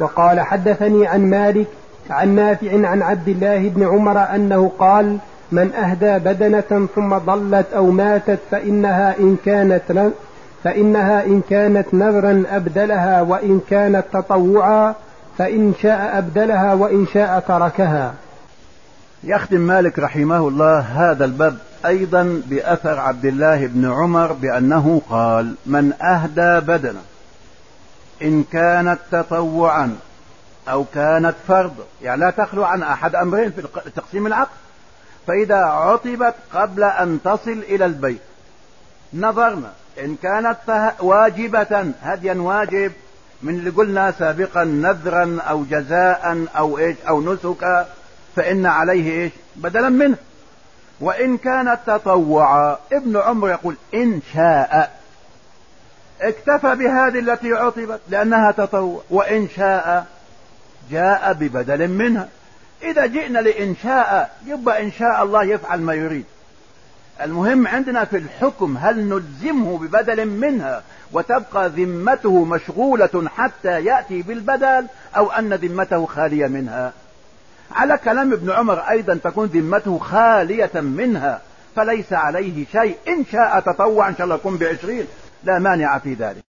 وقال حدثني عن مالك عن نافع عن عبد الله بن عمر أنه قال من أهدى بدنة ثم ضلت أو ماتت فإنها إن كانت فإنها إن كانت نذرا أبدلها وإن كانت تطوعا فإن شاء أبدلها وإن شاء تركها. يختم مالك رحمه الله هذا الباب أيضا بأثر عبد الله بن عمر بأنه قال من أهدى بدنة إن كانت تطوعا أو كانت فرض يعني لا تخلو عن أحد أمرين في تقسيم العقد. فإذا عطبت قبل أن تصل إلى البيت. نظرنا إن كانت واجبة هديا واجب من اللي قلنا سابقا نذرا أو جزاء أو إيش أو نسكا فإن عليه إيش؟ بدلا منه. وإن كانت تطوعا ابن عمر يقول إن شاء اكتفى بهذه التي عطبت لأنها تطوع. وإن شاء جاء ببدل منها. إذا جئنا لإن شاء يبقى إن شاء الله يفعل ما يريد. المهم عندنا في الحكم هل نلزمه ببدل منها وتبقى ذمته مشغولة حتى يأتي بالبدل أو أن ذمته خالية منها؟ على كلام ابن عمر أيضا تكون ذمته خالية منها فليس عليه شيء. إن شاء تطوع إن شاء الله يكون بعشرين. لا مانع في ذلك.